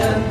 London.